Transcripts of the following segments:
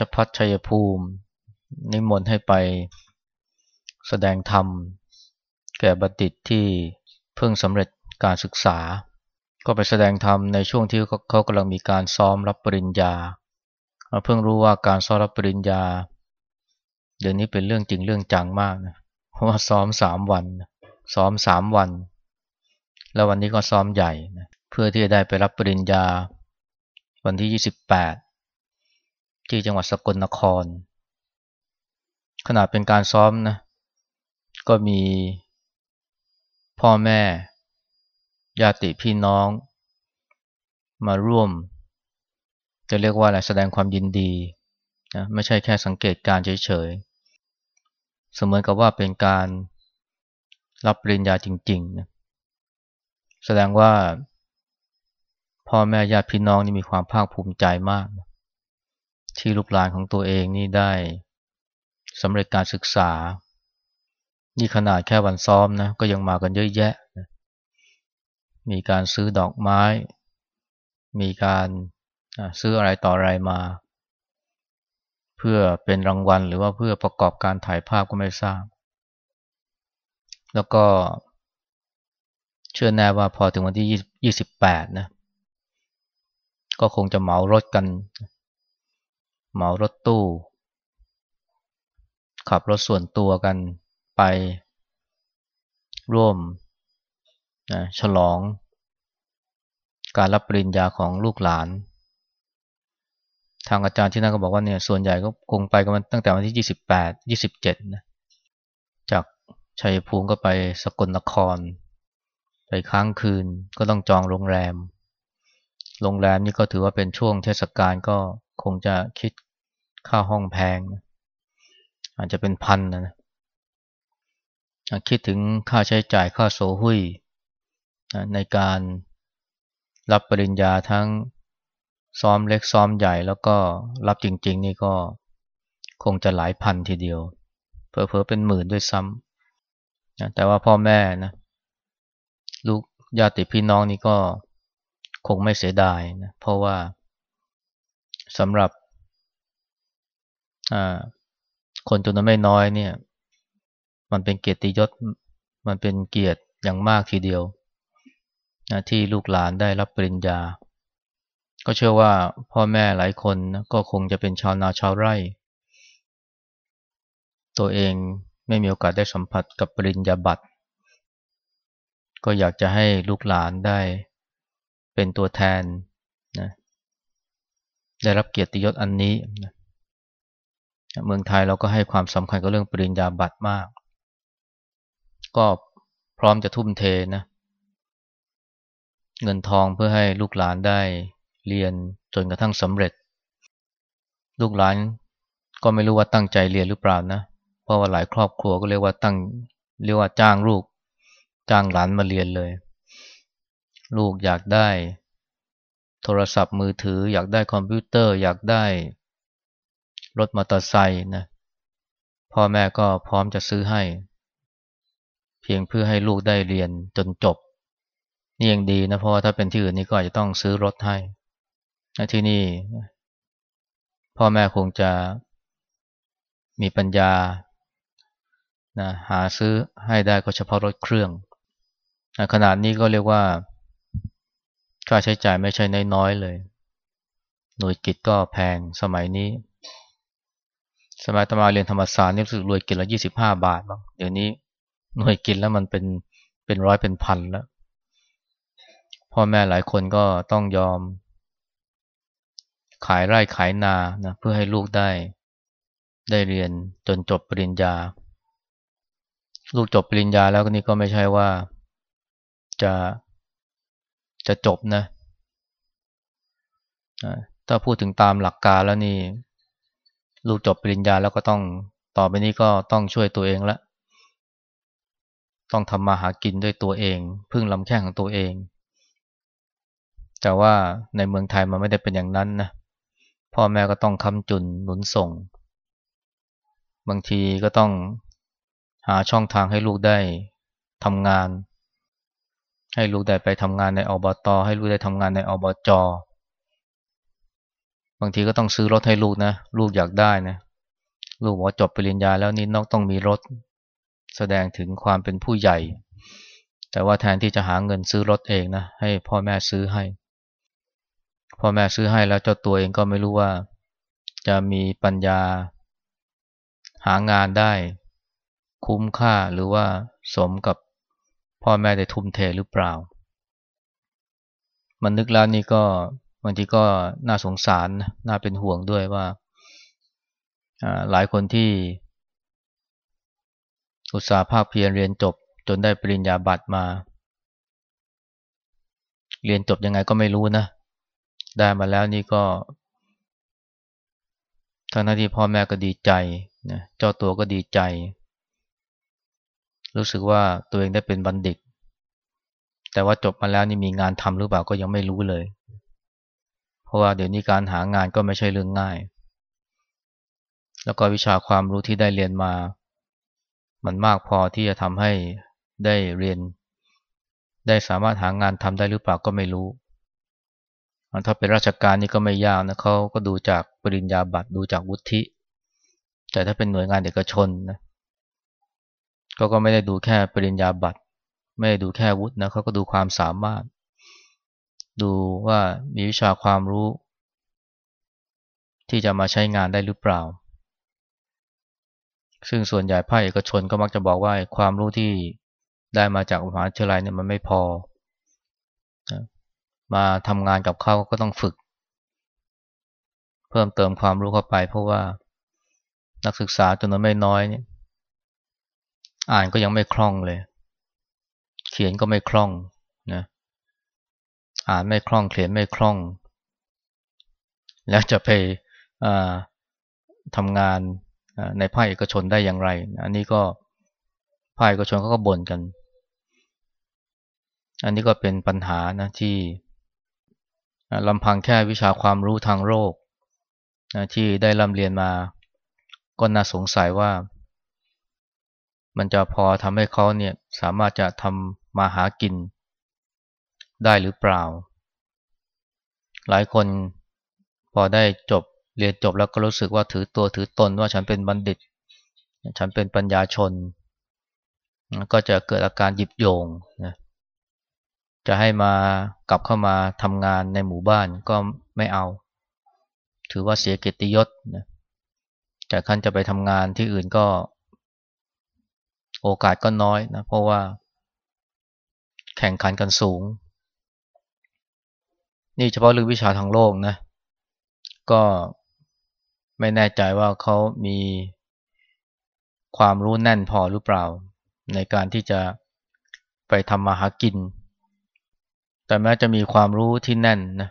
ชภัฏชัยภูมิ นิมนต์ให้ไปแสดงธรรม แก่บัณฑิตที่เพิ่งสำเร็จการศึกษา ก็ไปแสดงธรรมในช่วงที่เขากำลังมีการซ้อมรับปริญญาเพิ่งรู้ว่าการซ้อมรับปริญญา เดี๋ยวนี้เป็นเรื่องจริงเรื่องจังมากนะเพราะว่าซ้อมสามวัน ซ้อมสามวัน แล้ววันนี้ก็ซ้อมใหญ่นะเพื่อที่จะได้ไปรับปริญญา วันที่ 28 ที่จังหวัดสกลนคร ขนาดเป็นการซ้อมนะ ก็มีพ่อแม่ ญาติพี่น้อง มาร่วม จะเรียกว่าอะไรแสดงความยินดีนะไม่ใช่แค่สังเกตการเฉยๆ เสมือนกับว่าเป็นการรับปริญญาจริงๆนะแสดงว่าพ่อแม่ญาติพี่น้องนี่มีความภาคภูมิใจมาก ที่ลูกหลานของตัวเองนี่ได้สำเร็จการศึกษา นี่ขนาดแค่วันซ้อมนะก็ยังมากันเยอะแยะ มีการซื้อดอกไม้ มีการซื้ออะไรต่ออะไรมา เพื่อเป็นรางวัลหรือว่าเพื่อประกอบการถ่ายภาพก็ไม่ทราบ แล้วก็เชื่อแน่ว่าพอถึงวันที่ 28 นะ ก็คงจะเหมารถกัน เหมารถตู้ ขับรถส่วนตัวกันไปร่วมนะฉลอง การรับปริญญาของลูกหลาน ทางอาจารย์ที่นั่นก็บอกว่าเนี่ยส่วนใหญ่ก็คงไปกันตั้งแต่วันที่ 28 27นะจากชัยภูมิก็ไปสกลนคร ไปค้างคืนก็ต้องจองโรงแรม โรงแรมนี่ก็ถือว่าเป็นช่วงเทศกาลก็ คงจะคิดค่าห้องแพงอาจจะเป็นพันนะนะคิดถึงค่าใช้จ่ายค่าโซหุยในการรับปริญญาทั้งซ้อมเล็กซ้อมใหญ่แล้วก็รับจริง ๆ นี่ก็คงจะหลายพันทีเดียวเพอเพอเป็นหมื่นด้วยซ้ำแต่ว่าพ่อแม่นะลูกญาติพี่น้องนี่ก็คงไม่เสียดายนะเพราะว่า สำหรับคนจำนวนไม่น้อยเนี่ย มันเป็นเกียรติยศ มันเป็นเกียรติอย่างมากทีเดียวนะที่ลูกหลานได้รับปริญญา ก็เชื่อว่าพ่อแม่หลายคนก็คงจะเป็นชาวนาชาวไร่ ตัวเองไม่มีโอกาสได้สัมผัสกับปริญญาบัตร ก็อยากจะให้ลูกหลานได้เป็นตัวแทนนะ ได้รับเกียรติยศอันนี้ เมืองไทยเราก็ให้ความสำคัญกับเรื่องปริญญาบัตรมาก ก็พร้อมจะทุ่มเทนะเงินทองเพื่อให้ลูกหลานได้เรียนจนกระทั่งสำเร็จ ลูกหลานก็ไม่รู้ว่าตั้งใจเรียนหรือเปล่านะ เพราะว่าหลายครอบครัวก็เรียกว่าตั้งเรียกว่าจ้างลูก จ้างหลานมาเรียนเลย ลูกอยากได้ โทรศัพท์มือถือ อยากได้คอมพิวเตอร์ อยากได้รถมอเตอร์ไซค์นะพ่อแม่ก็พร้อมจะซื้อให้ เพียงเพื่อให้ลูกได้เรียนจนจบ นี่ยังดีนะเพราะว่าถ้าเป็นที่อื่นนี่ก็อาจจะต้องซื้อรถให้ที่นี่ พ่อแม่คงจะมีปัญญานะหาซื้อให้ได้ก็เฉพาะรถเครื่องขนาดนี้ก็เรียกว่า ค่าใช้จ่ายไม่ใช่น้อยๆเลย หน่วยกิจก็แพงสมัยนี้ สมัยตมาเรียนธรรมศาสตร์นี่รู้สึกรวยกินละยี่สิบห้าบาทบ้างเดี๋ยวนี้หน่วยกินแล้วมันเป็นเป็นร้อยเป็นพันแล้วพ่อแม่หลายคนก็ต้องยอม ขายไร่ขายนานะเพื่อให้ลูกได้ ได้เรียนจนจบปริญญา ลูกจบปริญญาแล้วก็นี่ก็ไม่ใช่ว่าจะ จะจบนะถ้าพูดถึงตามหลักการแล้วนี่ ลูกจบปริญญาแล้วก็ต้องต่อไปนี้ก็ต้องช่วยตัวเองละ ต้องทำมาหากินด้วยตัวเอง พึ่งลำแข้งของตัวเอง แต่ว่าในเมืองไทยมันไม่ได้เป็นอย่างนั้นนะพ่อแม่ก็ต้องคำจุนหนุนส่ง บางทีก็ต้องหาช่องทางให้ลูกได้ทำงาน ให้ลูกได้ไปทำงานในอบตให้ลูกได้ทำงานในอบจบางทีก็ต้องซื้อรถให้ลูกนะลูกอยากได้นะลูกบอกจบปริญญาแล้วนี่นอกต้องมีรถ แสดงถึงความเป็นผู้ใหญ่ แต่ว่าแทนที่จะหาเงินซื้อรถเองนะให้พ่อแม่ซื้อให้ พ่อแม่ซื้อให้แล้วเจ้าตัวเองก็ไม่รู้ว่า จะมีปัญญา หางานได้ คุ้มค่าหรือว่าสมกับ พ่อแม่ได้ทุ่มเทหรือเปล่า มันนึกแล้วนี่ก็บางทีก็น่าสงสารน่าเป็นห่วงด้วยว่าหลายคนที่ อุตสาหภาคเพียรเรียนจบ จนได้ปริญญาบัตรมา เรียนจบยังไงก็ไม่รู้นะ ได้มาแล้วนี่ก็ทั้งที่พ่อแม่ก็ดีใจนะเจ้าตัวก็ดีใจ รู้สึกว่าตัวเองได้เป็นบัณฑิต แต่ว่าจบมาแล้วนี่มีงานทำหรือเปล่าก็ยังไม่รู้เลย เพราะว่าเดี๋ยวนี้การหางานก็ไม่ใช่เรื่องง่าย แล้วก็วิชาความรู้ที่ได้เรียนมา มันมากพอที่จะทำให้ได้เรียน ได้สามารถหางานทำได้หรือเปล่าก็ไม่รู้ถ้าเป็นราชการนี่ก็ไม่ยากนะเขาก็ดูจากปริญญาบัตรดูจากวุฒิแต่ถ้าเป็นหน่วยงานเอกชนนะ ก็ก็ไม่ได้ดูแค่ปริญญาบัตรไม่ได้ดูแค่วุฒินะเขาก็ดูความสามารถ ดูว่ามีวิชาความรู้ ที่จะมาใช้งานได้หรือเปล่า ซึ่งส่วนใหญ่ภาคเอกชนก็มักจะบอกว่าความรู้ที่ได้มาจากมหาวิทยาลัยเนี่ยมันไม่พอ มาทำงานกับเขาก็ต้องฝึก เพิ่มเติมความรู้เข้าไปเพราะว่านักศึกษาจำนวนไม่น้อยเนี่ย อ่านก็ยังไม่คล่องเลย เขียนก็ไม่คล่องนะอ่านไม่คล่องเขียนไม่คล่อง แล้วจะไปทำงานในภาคเอกชนได้อย่างไร อันนี้ก็ภาคเอกชนเขาก็บ่นกัน อันนี้ก็เป็นปัญหานะที่ลำพังแค่วิชาความรู้ทางโรคนะที่ได้ร่ำเรียนมาก็น่าสงสัยว่า มันจะพอทำให้เขาเนี่ยสามารถจะทำมาหากิน ได้หรือเปล่า หลายคนพอได้จบเรียนจบแล้วก็รู้สึกว่าถือตัวถือตนว่าฉันเป็นบัณฑิต ฉันเป็นปัญญาชน ก็จะเกิดอาการหยิบโยงนะจะให้มากลับเข้ามาทำงานในหมู่บ้านก็ไม่เอา ถือว่าเสียเกียรติยศนะแต่ขั้นจะไปทำงานที่อื่นก็ โอกาสก็น้อยนะเพราะว่า แข่งขันกันสูง นี่เฉพาะเรื่องวิชาทางโลกนะ ก็ไม่แน่ใจว่าเขามีความรู้แน่นพอหรือเปล่า ในการที่จะไปทำมาหากิน แต่แม้จะมีความรู้ที่แน่นนะ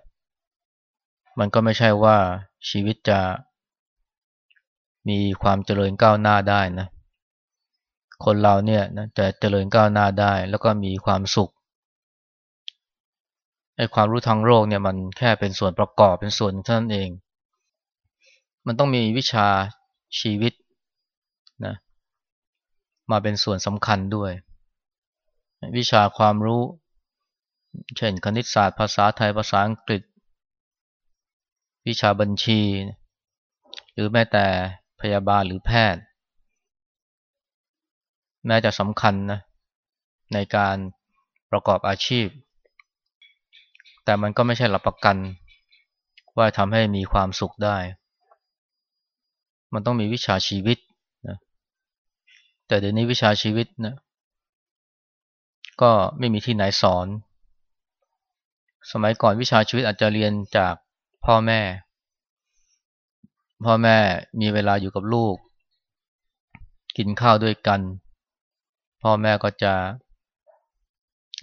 มันก็ไม่ใช่ว่าชีวิตจะมีความเจริญก้าวหน้าได้นะ คนเราเนี่ยนะจะเจริญก้าวหน้าได้ แล้วก็มีความสุขไอ้ความรู้ทางโลกเนี่ยมันแค่เป็นส่วนประกอบเป็นส่วนเท่านั้นเอง มันต้องมีวิชาชีวิตนะมาเป็นส่วนสำคัญด้วย วิชาความรู้ เช่นคณิตศาสตร์ภาษาไทยภาษาอังกฤษ วิชาบัญชี หรือแม้แต่พยาบาลหรือแพทย์ แม้จะสำคัญนะในการประกอบอาชีพ แต่มันก็ไม่ใช่หลักประกัน ว่าทำให้มีความสุขได้ มันต้องมีวิชาชีวิตนะแต่เดี๋ยวนี้วิชาชีวิตนะก็ไม่มีที่ไหนสอน สมัยก่อนวิชาชีวิตอาจจะเรียนจากพ่อแม่ พ่อแม่มีเวลาอยู่กับลูก กินข้าวด้วยกัน พ่อแม่ก็จะ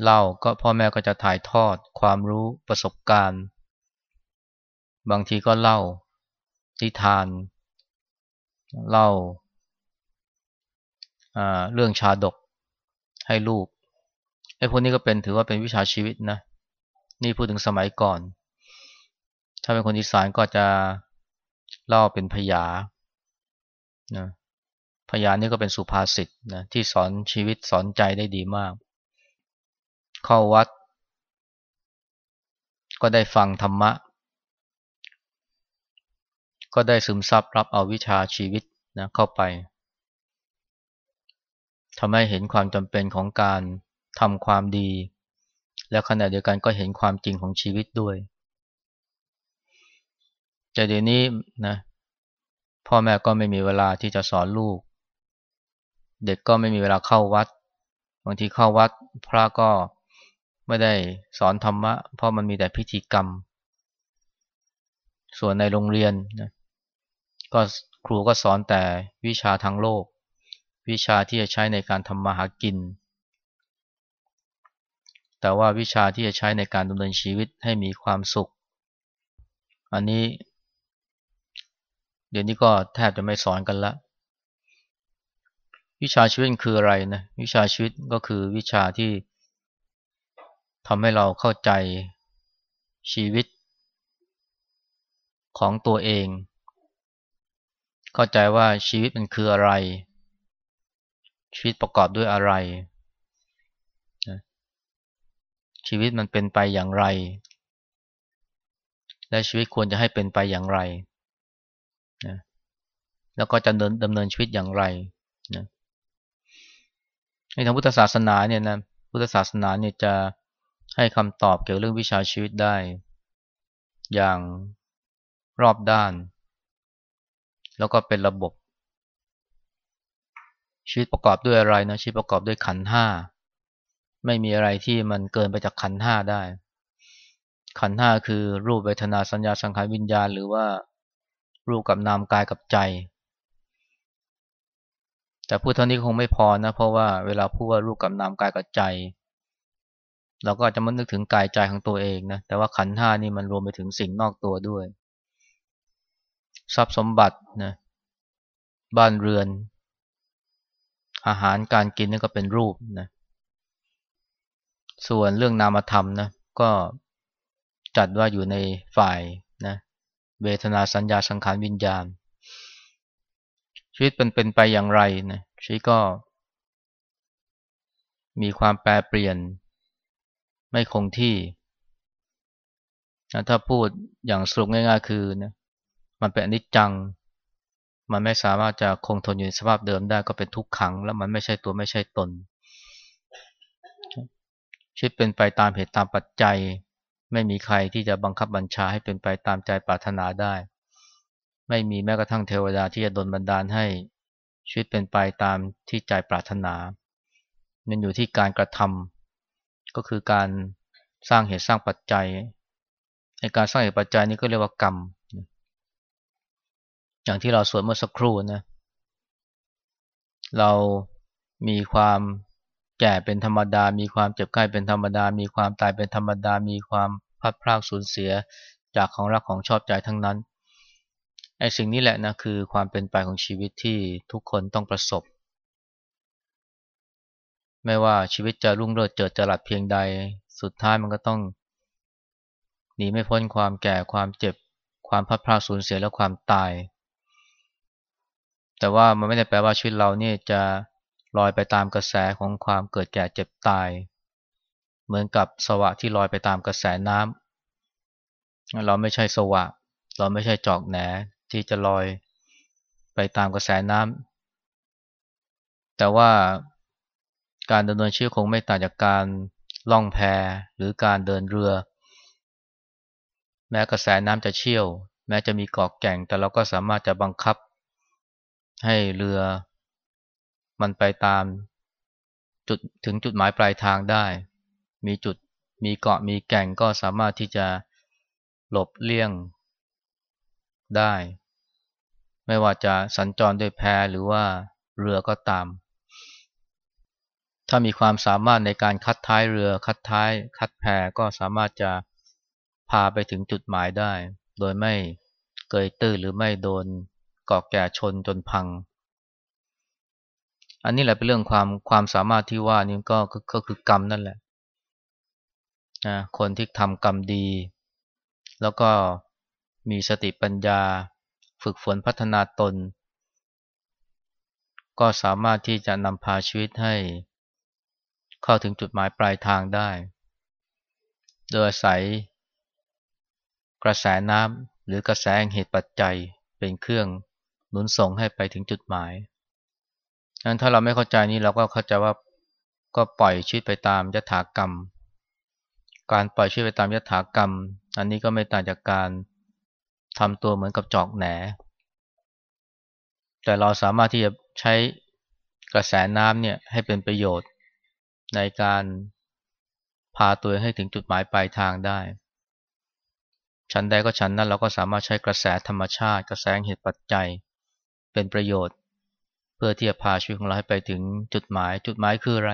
เล่าก็พ่อแม่ก็จะถ่ายทอดความรู้ประสบการณ์ บางทีก็เล่าทิทาน เล่าเรื่องชาดกให้ลูกไอ้พวกนี้ก็เป็นถือว่าเป็นวิชาชีวิตนะ นี่พูดถึงสมัยก่อน ถ้าเป็นคนอีสานก็จะเล่าเป็นพยานะ พยานี่ก็เป็นสุภาษิตนะที่สอนชีวิตสอนใจได้ดีมาก เข้าวัด ก็ได้ฟังธรรมะ ก็ได้ซึมซับรับเอาวิชาชีวิตนะเข้าไปทำให้เห็นความจำเป็นของการทำความดี และขณะเดียวกันก็เห็นความจริงของชีวิตด้วยแต่เดี๋ยวนี้นะพ่อแม่ก็ไม่มีเวลาที่จะสอนลูก เด็กก็ไม่มีเวลาเข้าวัด บางทีเข้าวัดพระก็ไม่ได้สอนธรรมะ เพราะมันมีแต่พิธีกรรม ส่วนในโรงเรียนนะก็ครูก็สอนแต่วิชาทางโลก วิชาที่จะใช้ในการทำมาหากิน แต่ว่าวิชาที่จะใช้ในการดำเนินชีวิตให้มีความสุข อันนี้ เดี๋ยวนี้ก็แทบจะไม่สอนกันละ วิชาชีวิตคืออะไรนะวิชาชีวิตก็คือวิชาที่ทำให้เราเข้าใจชีวิตของตัวเอง เข้าใจว่าชีวิตมันคืออะไร ชีวิตประกอบด้วยอะไร ชีวิตมันเป็นไปอย่างไร และชีวิตควรจะให้เป็นไปอย่างไรนะแล้วก็จะเดินดำเนินชีวิตอย่างไรนะ ในทางพุทธศาสนาเนี่ยนะพุทธศาสนาเนี่ยจะให้คำตอบเกี่ยวเรื่องวิชาชีวิตได้ อย่างรอบด้าน แล้วก็เป็นระบบ ชีวิตประกอบด้วยอะไรนะชีวิตประกอบด้วยขันห้าไม่มีอะไรที่มันเกินไปจากขันห้าได้ ขันห้าคือรูปเวทนาสัญญาสังขารวิญญาณ หรือว่ารูปกับนามกายกับใจ แต่พูดเท่านี้คงไม่พอนะ เพราะว่าเวลาพูดว่ารูปกับนามกายกับใจ เราก็จะมันนึกถึงกายใจของตัวเองนะ แต่ว่าขันห้านี่มันรวมไปถึงสิ่งนอกตัวด้วย ทรัพย์สมบัตินะบ้านเรือน อาหารการกินนี่ก็เป็นรูปนะส่วนเรื่องนามธรรมนะก็จัดว่าอยู่ในฝ่ายนะเวทนาสัญญาสังขารวิญญาณ ชีวิตเป็นเป็นไปอย่างไรนะชีวิตก็ มีความแปรเปลี่ยน ไม่คงที่ถ้าพูดอย่างสรุปง่ายๆ คือนะมันเป็นอนิจจัง มันไม่สามารถจะคงทนอยู่ในสภาพเดิมได้ก็เป็นทุกขัง แล้วมันไม่ใช่ตัวไม่ใช่ตน ชีวิตเป็นไปตามเหตุตามปัจจัย ไม่มีใครที่จะบังคับบัญชาให้เป็นไปตามใจปรารถนาได้ ไม่มีแม้กระทั่งเทวดาที่จะดลบันดาลให้ชีวิตเป็นไปตามที่ใจปรารถนา มันอยู่ที่การกระทำก็คือการสร้างเหตุสร้างปัจจัยในการสร้างเหตุปัจจัยนี้ก็เรียกว่ากรรม อย่างที่เราสวดเมื่อสักครู่นะ เรามีความแก่เป็นธรรมดา มีความเจ็บไข้เป็นธรรมดา มีความตายเป็นธรรมดา มีความพัดพรากสูญเสียจากของรักของชอบใจทั้งนั้น ไอ้สิ่งนี้แหละนะคือความเป็นไปของชีวิตที่ทุกคนต้องประสบ ไม่ว่าชีวิตจะรุ่งเรืองเจิดจรัสเพียงใด สุดท้ายมันก็ต้องหนีไม่พ้นความแก่ความเจ็บ ความพัดพรากสูญเสียและความตาย แต่ว่ามันไม่ได้แปลว่าชีวิตเราเนี่ยจะลอยไปตามกระแสของความเกิดแก่เจ็บตาย เหมือนกับสวะที่ลอยไปตามกระแสน้ำเราไม่ใช่สวะ เราไม่ใช่จอกแหน ที่จะลอยไปตามกระแสน้ำแต่ว่าการดำเนินชีวิตคงไม่ต่างจากการล่องแพหรือการเดินเรือ แม้กระแสน้ำจะเชี่ยว แม้จะมีเกาะแก่ง แต่เราก็สามารถจะบังคับ ให้เรือ มันไปตามจุดถึงจุดหมายปลายทางได้ มีจุดมีเกาะมีแก่งก็สามารถที่จะหลบเลี่ยง ได้ ไม่ว่าจะสัญจรด้วยแพหรือว่าเรือก็ตาม ถ้ามีความสามารถในการคัดท้ายเรือคัดท้าย คัดแพก็สามารถจะพาไปถึงจุดหมายได้ โดยไม่เกยตื้อหรือไม่โดนเกาะแก่ชนจนพัง อันนี้แหละเป็นเรื่องความความสามารถที่ว่านี่ก็ก็คือกรรมนั่นแหละนะคนที่ทำกรรมดี แล้วก็ มีสติปัญญา ฝึกฝนพัฒนาตน ก็สามารถที่จะนำพาชีวิตให้ เข้าถึงจุดหมายปลายทางได้ โดยอาศัย กระแสน้ำหรือกระแสแห่งเหตุปัจจัยเป็นเครื่องหนุนส่งให้ไปถึงจุดหมายนั้นถ้าเราไม่เข้าใจนี้เราก็เข้าใจว่าก็ปล่อยชีวิตไปตามยถากรรม การปล่อยชีวิตไปตามยถากรรม อันนี้ก็ไม่ต่างจากการ ทำตัวเหมือนกับจอกแหน แต่เราสามารถที่จะใช้กระแสน้ำเนี่ยให้เป็นประโยชน์ในการพาตัวให้ถึงจุดหมายปลายทางได้ ชั้นใดก็ชั้นนั้นเราก็สามารถใช้กระแสธรรมชาติ กระแสเหตุปัจจัยเป็นประโยชน์ เพื่อที่จะพาชีวิตของเราให้ไปถึงจุดหมาย จุดหมายคืออะไร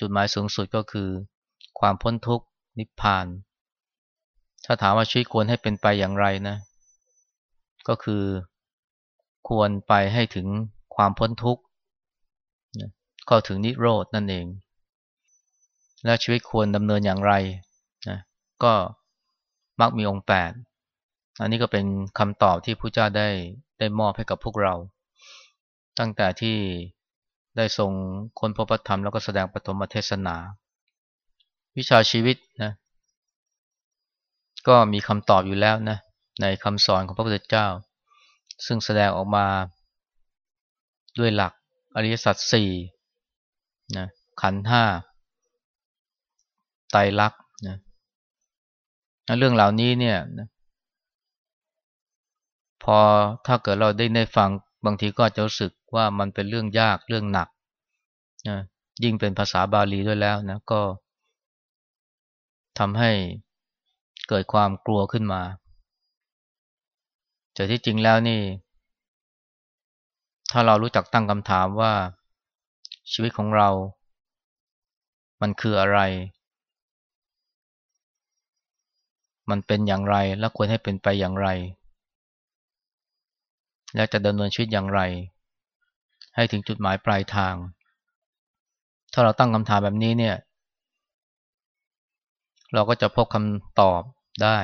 จุดหมายสูงสุดก็คือ ความพ้นทุกข์นิพพาน ถ้าถามว่าชีวิตควรให้เป็นไปอย่างไรนะ ก็คือควรไปให้ถึงความพ้นทุกข์เข้าถึงนิโรธนั่นเอง และชีวิตควรดำเนินอย่างไรนะก็มักมีองค์แปดอันนี้ก็เป็นคำตอบที่พระเจ้าได้ได้มอบให้กับพวกเรา ตั้งแต่ที่ได้ทรงคนพบธรรมแล้วก็แสดงปฐมเทศนา วิชาชีวิตนะก็มีคำตอบอยู่แล้วนะ ในคำสอนของพระพุทธเจ้า ซึ่งแสดงออกมาด้วยหลักอริยสัจสี่นะขันห้าไตรลักษณ์นะเรื่องเหล่านี้เนี่ยนะพอถ้าเกิดเราได้ได้ฟังบางทีก็จะรู้สึกว่ามันเป็นเรื่องยากเรื่องหนักนะยิ่งเป็นภาษาบาลีด้วยแล้วนะก็ทำให้เกิดความกลัวขึ้นมา แต่ที่จริงแล้วนี่ ถ้าเรารู้จักตั้งคำถามว่าชีวิตของเรา มันคืออะไร มันเป็นอย่างไรและควรให้เป็นไปอย่างไร และจะดำเนินชีวิตอย่างไร ให้ถึงจุดหมายปลายทาง ถ้าเราตั้งคำถามแบบนี้เนี่ย เราก็จะพบคำตอบได้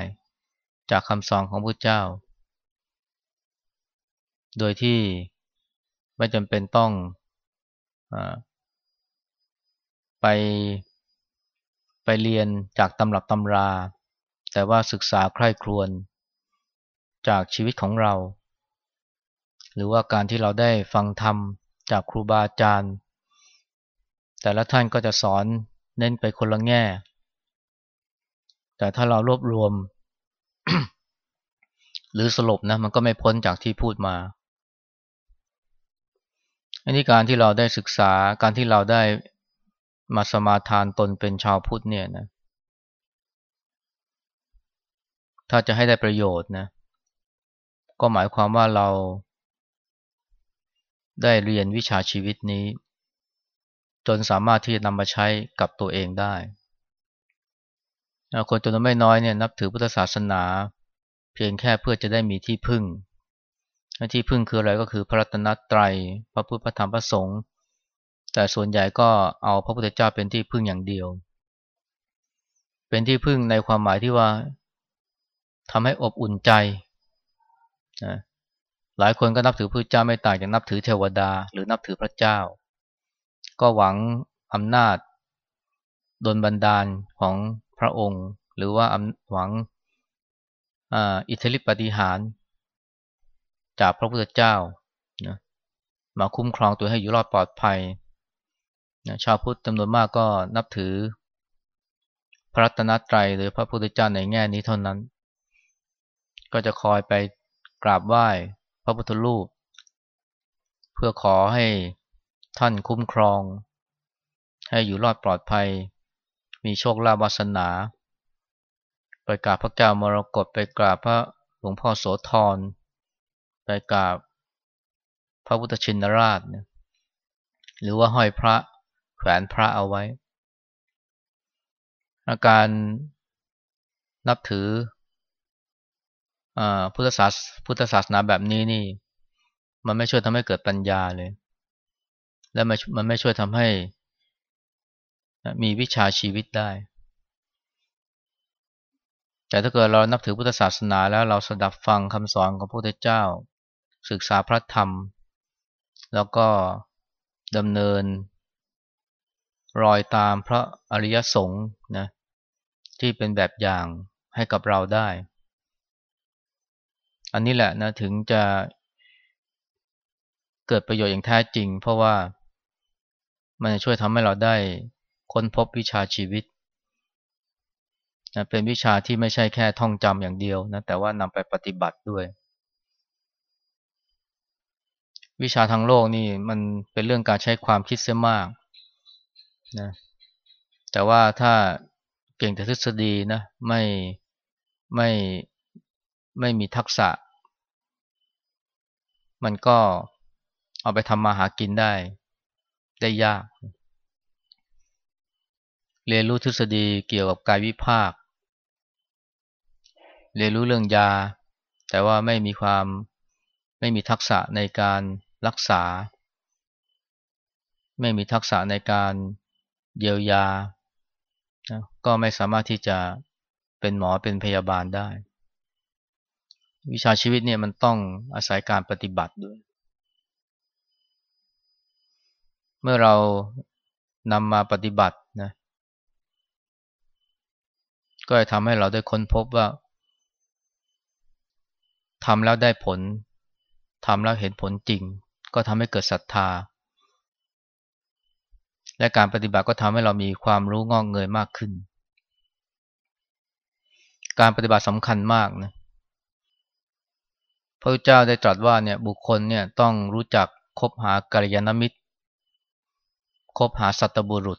จากคำสอนของพระเจ้า โดยที่ไม่จำเป็นต้องไปไปเรียนจากตำรับตำรา แต่ว่าศึกษาใคร่ครวญจากชีวิตของเรา หรือว่าการที่เราได้ฟังธรรมจากครูบาอาจารย์ แต่ละท่านก็จะสอนเน้นไปคนละแง่ แต่ถ้าเรารวบรวม หรือสรุปนะมันก็ไม่พ้นจากที่พูดมา อันนี้การที่เราได้ศึกษาการที่เราได้มาสมาทานตนเป็นชาวพุทธเนี่ยนะถ้าจะให้ได้ประโยชน์นะก็หมายความว่าเราได้เรียนวิชาชีวิตนี้ จนสามารถที่จะนำมาใช้กับตัวเองได้คนจำนวนไม่น้อยเนี่ยนับถือพุทธศาสนา เพียงแค่เพื่อจะได้มีที่พึ่ง ที่พึ่งคืออะไรก็คือพระรัตนตรัย พระพุทธพระธรรมพระสงฆ์แต่ส่วนใหญ่ก็เอาพระพุทธเจ้าเป็นที่พึ่งอย่างเดียว เป็นที่พึ่งในความหมายที่ว่าทำให้อบอุ่นใจนะหลายคนก็นับถือพระเจ้าไม่ต่างจากนับถือเทวดา หรือนับถือพระเจ้า ก็หวังอำนาจดลบันดาลของพระองค์ หรือว่าหวังอิทธิฤทธิปฏิหาร จากพระพุทธเจ้านะมาคุ้มครองตัวให้อยู่รอดปลอดภัยนะชาวพุทธจำนวนมากก็นับถือ พระรัตนตรัยหรือพระพุทธเจ้าในแง่นี้เท่านั้น ก็จะคอยไปกราบไหว้พระพุทธรูป เพื่อขอให้ท่านคุ้มครอง ให้อยู่รอดปลอดภัย มีโชคลาภวาสนาไปกราบพระแก้วมรกตไปกราบพระหลวงพ่อโสธร ไปกราบพระพุทธชินราชเนี่ยหรือว่าห้อยพระแขวนพระเอาไว้ อาการนับถืออพุทธศาสพุทธศาสนาแบบนี้นี่ มันไม่ช่วยทำให้เกิดปัญญาเลย และมันไม่ช่วยทำให้มีวิชาชีวิตได้ แต่ถ้าเกิดเรานับถือพุทธศาสนาแล้วเราสดับฟังคำสอนของพระพุทธเจ้า ศึกษาพระธรรม แล้วก็ดำเนิน รอยตามพระอริยสงฆ์นะที่เป็นแบบอย่างให้กับเราได้ อันนี้แหละนะถึงจะเกิดประโยชน์อย่างแท้จริง เพราะว่ามันจะช่วยทำให้เราได้ค้นพบวิชาชีวิตนะเป็นวิชาที่ไม่ใช่แค่ท่องจำอย่างเดียวนะแต่ว่านำไปปฏิบัติด้วย วิชาทางโลกนี่มันเป็นเรื่องการใช้ความคิดเสียมากนะแต่ว่าถ้าเก่งแต่ทฤษฎีนะไม่ไม่ไม่มีทักษะ มันก็เอาไปทำมาหากินได้ ได้ยาก เรียนรู้ทฤษฎีเกี่ยวกับกายวิภาค เรียนรู้เรื่องยา แต่ว่าไม่มีความไม่มีทักษะในการ รักษา ไม่มีทักษะในการเยียวยา ก็ไม่สามารถที่จะเป็นหมอเป็นพยาบาลได้ วิชาชีวิตเนี่ยมันต้องอาศัยการปฏิบัติด้วย เมื่อเรานำมาปฏิบัตินะก็จะทำให้เราได้ค้นพบว่าทำแล้วได้ผลทำแล้วเห็นผลจริง ก็ทำให้เกิดศรัทธา และการปฏิบัติก็ทำให้เรามีความรู้งอกเงยมากขึ้น การปฏิบัติสำคัญมากนะพระพุทธเจ้าได้ตรัสว่าเนี่ยบุคคลเนี่ยต้องรู้จักคบหากัลยาณมิตร คบหาสัตบุรุษ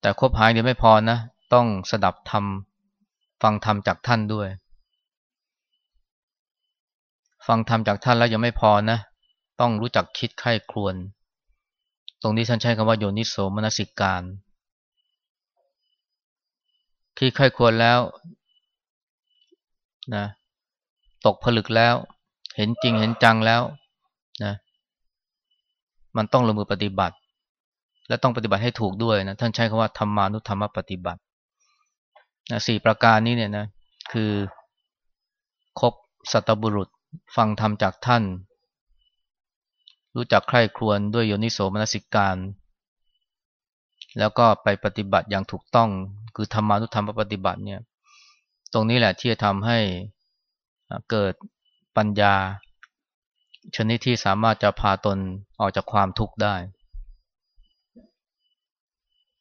แต่คบหาเดียวไม่พอนะ ต้องสดับธรรมฟังธรรมจากท่านด้วย ฟังธรรมจากท่านแล้วยังไม่พอนะ ต้องรู้จักคิดไข้ครวน ตรงนี้ท่านใช้คำว่าโยนิโสมนสิการ คิดไข้ควรแล้วนะตกผลึกแล้ว เห็นจริงเห็นจังแล้วนะมันต้องลงมือปฏิบัติ และต้องปฏิบัติให้ถูกด้วยนะท่านใช้คำว่าธรรมานุธรรมปฏิบัตินะสี่ประการนี้เนี่ยนะคือครบสัตบุรุษ ฟังธรรมจากท่าน รู้จักใคร่ครวญด้วยโยนิโสมนสิการ แล้วก็ไปปฏิบัติอย่างถูกต้อง คือธรรมานุธรรมปฏิบัติเนี่ย ตรงนี้แหละที่จะทำให้เกิดปัญญา ชนิดที่สามารถจะพาตนออกจากความทุกข์ได้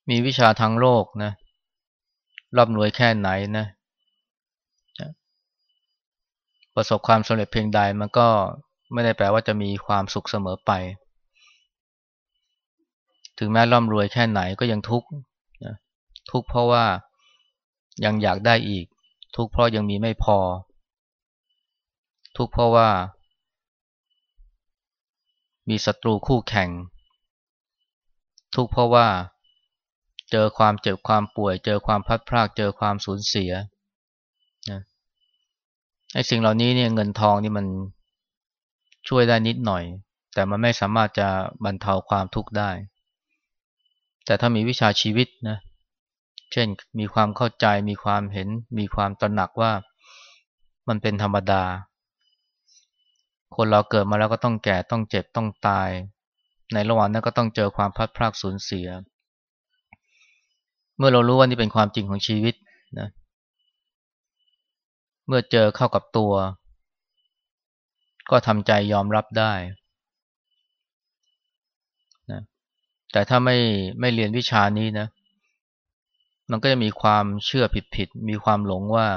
มีวิชาทางโลกนะร่ำรวยแค่ไหนนะ ประสบความสำเร็จเพียงใดมันก็ไม่ได้แปลว่าจะมีความสุขเสมอไป ถึงแม้ร่ำรวยแค่ไหนก็ยังทุกข์ทุกข์เพราะว่ายังอยากได้อีก ทุกข์เพราะยังมีไม่พอ ทุกข์เพราะว่า มีศัตรูคู่แข่ง ทุกข์เพราะว่า เจอความเจ็บความป่วย เจอความพัดพราก เจอความสูญเสียนะ ไอ้สิ่งเหล่านี้เนี่ยเงินทองนี่มันช่วยได้นิดหน่อย แต่มันไม่สามารถจะบรรเทาความทุกข์ได้ แต่ถ้ามีวิชาชีวิตนะเช่นมีความเข้าใจมีความเห็น มีความตระหนักว่ามันเป็นธรรมดา คนเราเกิดมาแล้วก็ต้องแก่ต้องเจ็บต้องตาย ในระหว่างนั้นก็ต้องเจอความพัดพรากสูญเสีย เมื่อเรารู้ว่านี่เป็นความจริงของชีวิตนะเเมื่อเจอเข้ากับตัว ก็ทำใจยอมรับได้นะแต่ถ้าไม่ไม่เรียนวิชานี้นะ มันก็จะมีความเชื่อผิดๆมีความหลงว่า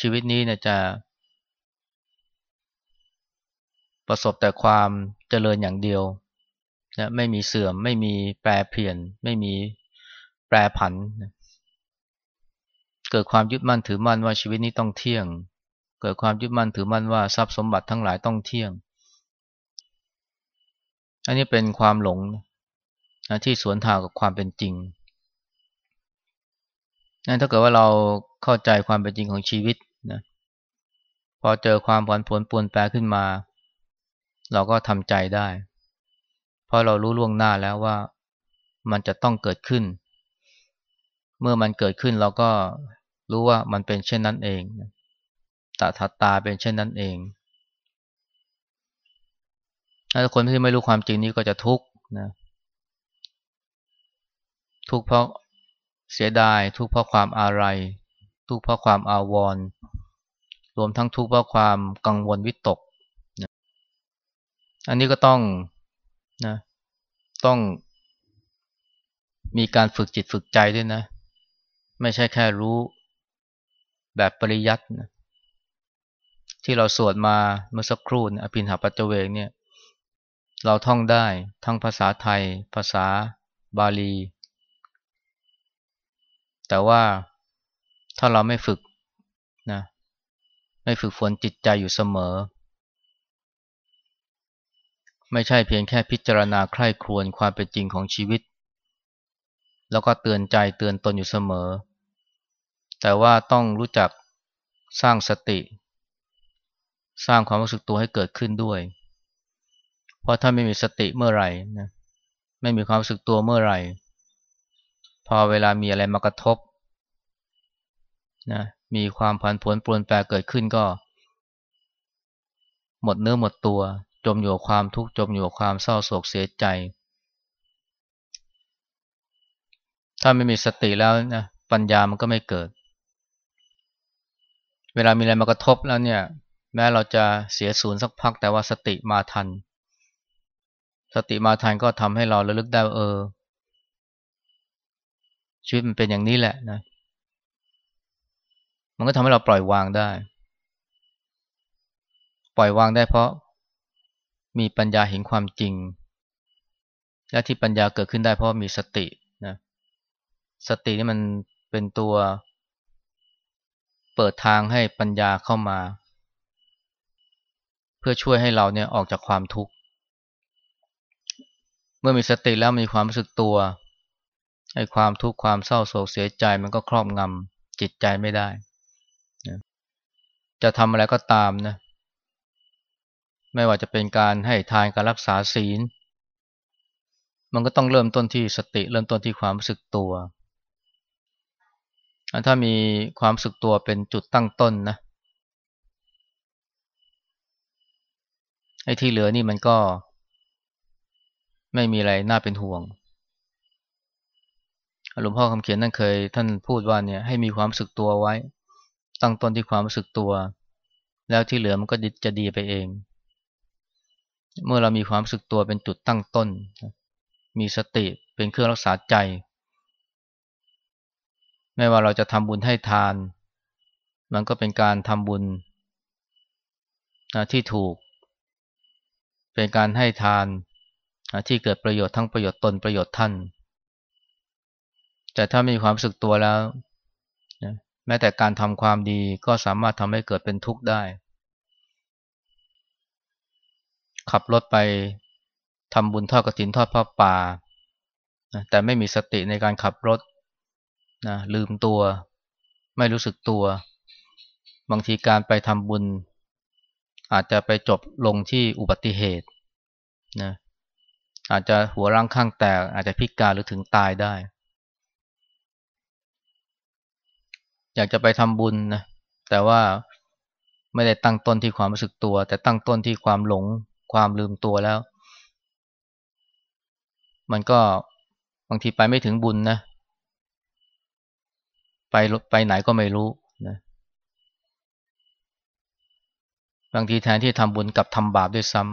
ชีวิตนี้นี่ยจะประสบแต่ความเจริญอย่างเดียวนะไม่มีเสื่อม ไม่มีแปรเปลี่ยน ไม่มีแปรผันนะ เกิดความยึดมั่นถือมั่นว่าชีวิตนี้ต้องเที่ยง เกิดความยึดมั่นถือมั่นว่าทรัพย์สมบัติทั้งหลายต้องเที่ยง อันนี้เป็นความหลงนะที่สวนทางกับความเป็นจริงนั่นถ้าเกิดว่าเราเข้าใจความเป็นจริงของชีวิตนะพอเจอความผันผวนปวนแปรขึ้นมา เราก็ทำใจได้ เพราะเรารู้ล่วงหน้าแล้วว่ามันจะต้องเกิดขึ้น เมื่อมันเกิดขึ้นเราก็ รู้ว่ามันเป็นเช่นนั้นเองตาทัตตาเป็นเช่นนั้นเองถ้าคนที่ไม่รู้ความจริงนี้ก็จะทุกข์นะทุกข์เพราะเสียดาย ทุกข์เพราะความอาลัยทุกข์เพราะความอาวรณ์รวมทั้งทุกข์เพราะความกังวลวิตกนะอันนี้ก็ต้องนะต้องมีการฝึกจิตฝึกใจด้วยนะ ไม่ใช่แค่รู้ แบบปริยัตินะที่เราสวดมาเมื่อสักครู่อภินหาปัจเจเวกเนี่ย เราท่องได้ทั้งภาษาไทย ภาษาบาลี แต่ว่าถ้าเราไม่ฝึกนะไม่ฝึกฝนจิตใจอยู่เสมอ ไม่ใช่เพียงแค่พิจารณาใคร่ครวญความเป็นจริงของชีวิต แล้วก็เตือนใจเตือนตนอยู่เสมอ แต่ว่าต้องรู้จักสร้างสติ สร้างความรู้สึกตัวให้เกิดขึ้นด้วย เพราะถ้าไม่มีสติเมื่อไหร่นะไม่มีความรู้สึกตัวเมื่อไหร่ พอเวลามีอะไรมากระทบนะมีความผันผวนปรวนแปรเกิดขึ้นก็ หมดเนื้อหมดตัว จมอยู่กับความทุกข์จมอยู่กับความเศร้าโศกเสียใจ ถ้าไม่มีสติแล้วนะปัญญามันก็ไม่เกิด เวลามีอะไรมากระทบแล้วเนี่ย แม้เราจะเสียศูนย์สักพักแต่ว่าสติมาทัน สติมาทันก็ทำให้เราระลึกได้เออ ชีวิตมันเป็นอย่างนี้แหละนะ มันก็ทำให้เราปล่อยวางได้ ปล่อยวางได้เพราะมีปัญญาเห็นความจริง และที่ปัญญาเกิดขึ้นได้เพราะมีสตินะ สตินี่มันเป็นตัว เปิดทางให้ปัญญาเข้ามา เพื่อช่วยให้เราเนี่ยออกจากความทุกข์ เมื่อมีสติแล้วมีความรู้สึกตัวไอ้ความทุกข์ความเศร้าโศกเสียใจมันก็ครอบงำจิตใจไม่ได้ จะทำอะไรก็ตามนะ ไม่ว่าจะเป็นการให้ทานการรักษาศีล มันก็ต้องเริ่มต้นที่สติเริ่มต้นที่ความรู้สึกตัว ถ้ามีความสึกตัวเป็นจุดตั้งต้นนะไอ้ที่เหลือนี่มันก็ ไม่มีอะไรน่าเป็นห่วงหลวงพ่อคำเขียนนั่นเคย ท่านพูดว่าเนี่ยให้มีความสึกตัวไว้ ตั้งต้นที่ความสึกตัว แล้วที่เหลือมันก็จะดีไปเอง เมื่อเรามีความสึกตัวเป็นจุดตั้งต้น มีสติเป็นเครื่องรักษาใจ ไม่ว่าเราจะทำบุญให้ทาน มันก็เป็นการทำบุญที่ถูก เป็นการให้ทานที่เกิดประโยชน์ทั้งประโยชน์ตนประโยชน์ท่าน แต่ถ้ามีความสึกตัวแล้วแม้แต่การทำความดีก็สามารถทำให้เกิดเป็นทุกข์ได้ ขับรถไปทำบุญทอดกระถินทอดผ้าป่านะแต่ไม่มีสติในการขับรถ นะลืมตัว ไม่รู้สึกตัว บางทีการไปทำบุญ อาจจะไปจบลงที่อุบัติเหตุนะอาจจะหัวร่างข้างแตก อาจจะพิการหรือถึงตายได้ อยากจะไปทำบุญนะแต่ว่าไม่ได้ตั้งต้นที่ความรู้สึกตัว แต่ตั้งต้นที่ความหลงความลืมตัวแล้ว มันก็บางทีไปไม่ถึงบุญนะ ไปไปไหนก็ไม่รู้นะบางทีแทนที่ทำบุญกับทำบาปด้วยซ้ำ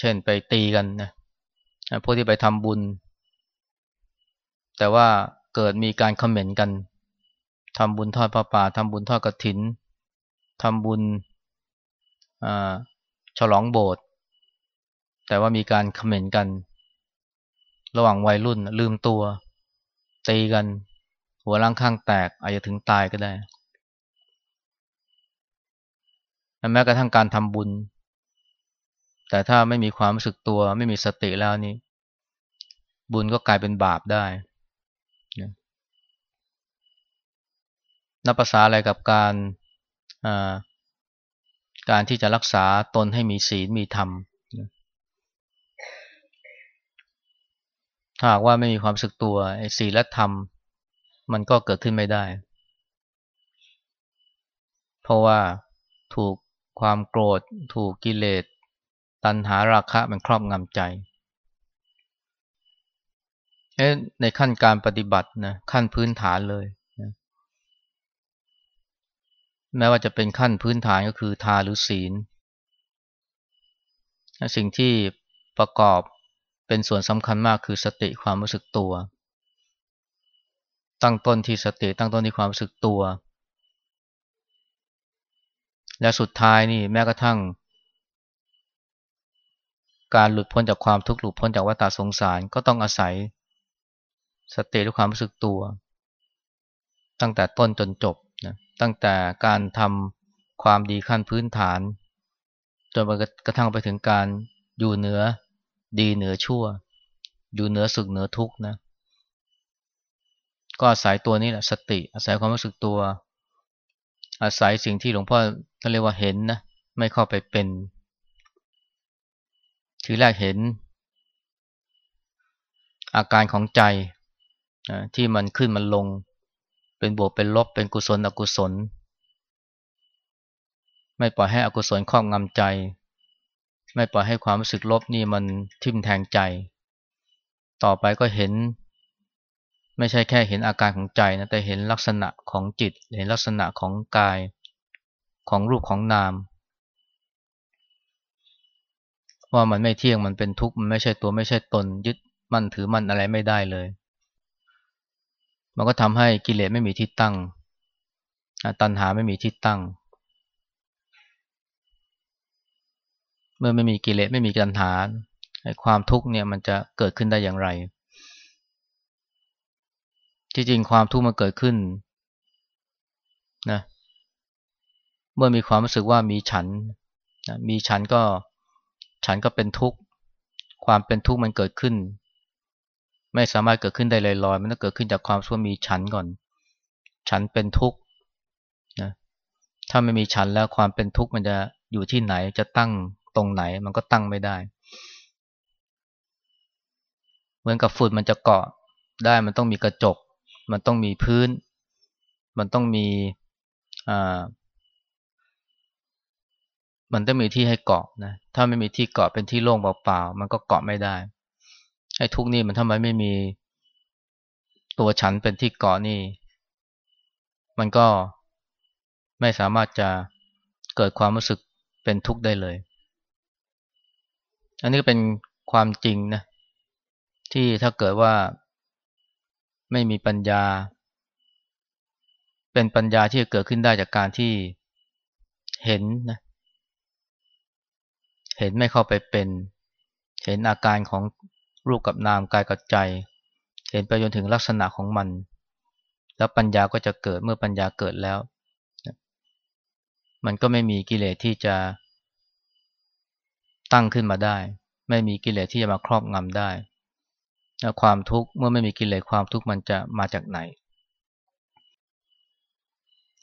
เช่นไปตีกันนะพวกที่ไปทำบุญ แต่ว่าเกิดมีการคอมเมนต์กันทำบุญทอดพระป่าทำบุญทอดกระถินทำบุญฉลองโบสถ์แต่ว่ามีการคอมเมนต์กัน ระหว่างวัยรุ่นลืมตัว ตีกัน หัวร่างข้างแตก อาจจะถึงตายก็ได้แม้กระทั่งการทำบุญ แต่ถ้าไม่มีความรู้สึกตัวไม่มีสติแล้วนี่ บุญก็กลายเป็นบาปได้นับภาษาอะไรกับการการที่จะรักษาตนให้มีศีลมีธรรม ถ้าหากว่าไม่มีความสึกตัวไอ้ศีลและธรรม มันก็เกิดขึ้นไม่ได้ เพราะว่าถูกความโกรธ ถูกกิเลส ตัณหาราคะมันครอบงำใจในขั้นการปฏิบัตินะขั้นพื้นฐานเลยนะแม้ว่าจะเป็นขั้นพื้นฐานก็คือทาหรือศีล สิ่งที่ประกอบ เป็นส่วนสำคัญมากคือสติความรู้สึกตัว ตั้งต้นที่สติตั้งต้นที่ความรู้สึกตัว และสุดท้ายนี่แม้กระทั่ง การหลุดพ้นจากความทุกข์หลุดพ้นจากวัฏสงสารก็ต้องอาศัย สติและความรู้สึกตัว ตั้งแต่ต้นจนจบนะตั้งแต่การทำความดีขั้นพื้นฐาน จนกระทั่งไปถึงการอยู่เหนือ ดีเหนือชั่ว อยู่เหนือสุขเหนือทุกข์นะ ก็อาศัยตัวนี้แหละสติ อาศัยความรู้สึกตัว อาศัยสิ่งที่หลวงพ่อท่านเรียกว่าเห็นนะไม่เข้าไปเป็น ทีแรกเห็น อาการของใจที่มันขึ้นมันลง เป็นบวกเป็นลบเป็นกุศลอกุศล ไม่ปล่อยให้อกุศลครอบงำใจ ไม่ปล่อยให้ความรู้สึกลบนี่มันทิ่มแทงใจ ต่อไปก็เห็น ไม่ใช่แค่เห็นอาการของใจนะแต่เห็นลักษณะของจิต เห็นลักษณะของกายของรูปของนาม ว่ามันไม่เที่ยงมันเป็นทุกข์มันไม่ใช่ตัวไม่ใช่ตนยึดมั่นถือมั่นอะไรไม่ได้เลย มันก็ทำให้กิเลสไม่มีที่ตั้ง ตัณหาไม่มีที่ตั้ง เมื่อไม่มีกิเลสไม่มีตัณหาความทุกข์เนี่ยมันจะเกิดขึ้นได้อย่างไร ที่จริงความทุกข์มันเกิดขึ้นนะเมื่อมีความรู้สึกว่ามีฉันนะมีฉันก็ฉันก็เป็นทุกข์ ความเป็นทุกข์มันเกิดขึ้น ไม่สามารถเกิดขึ้นได้ลอยๆมันต้องเกิดขึ้นจากความชั่วมีฉันก่อน ฉันเป็นทุกข์นะถ้าไม่มีฉันแล้วความเป็นทุกข์มันจะอยู่ที่ไหนจะตั้ง ตรงไหน มันก็ตั้งไม่ได้ เหมือนกับฝุ่นมันจะเกาะได้มันต้องมีกระจก มันต้องมีพื้น มันต้องมีอ่ามันต้องมีที่ให้เกาะนะ ถ้าไม่มีที่เกาะเป็นที่โล่งเปล่าๆ มันก็เกาะไม่ได้ ไอ้ทุกนี่มันทำไมไม่มีตัวฉันเป็นที่เกาะนี่ มันก็ไม่สามารถจะเกิดความรู้สึกเป็นทุกข์ได้เลย อันนี้เป็นความจริงนะที่ถ้าเกิดว่าไม่มีปัญญา เป็นปัญญาที่เกิดขึ้นได้จากการที่เห็นนะเห็นไม่เข้าไปเป็น เห็นอาการของรูปกับนามกายกับใจ เห็นไปจนถึงลักษณะของมัน แล้วปัญญาก็จะเกิดเมื่อปัญญาเกิดแล้ว มันก็ไม่มีกิเลสที่จะ ตั้งขึ้นมาได้ ไม่มีกิเลสที่จะมาครอบงำได้ความทุกข์เมื่อไม่มีกิเลสความทุกข์มันจะมาจากไหน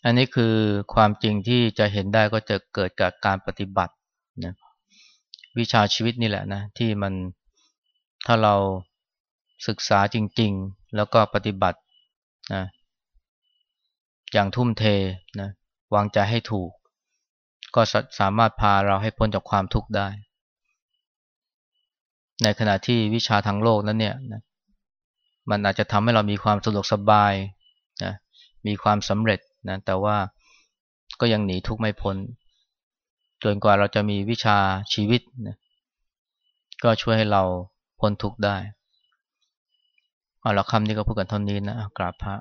อันนี้คือความจริงที่จะเห็นได้ก็จะเกิดจากการปฏิบัตินะวิชาชีวิตนี่แหละนะที่มันถ้าเราศึกษาจริง ๆ แล้วก็ปฏิบัตินะอย่างทุ่มเทนะวางใจให้ถูก ก็สามารถพาเราให้พ้นจากความทุกข์ได้ ในขณะที่วิชาทางโลกนั้นเนี่ยนะมันอาจจะทำให้เรามีความสะดวกสบายนะมีความสำเร็จนะแต่ว่าก็ยังหนีทุกข์ไม่พ้นจนกว่าเราจะมีวิชาชีวิตนะก็ช่วยให้เราพ้นทุกข์ได้เอาละคำนี้ก็พูดกันเท่านี้นะกราบพระ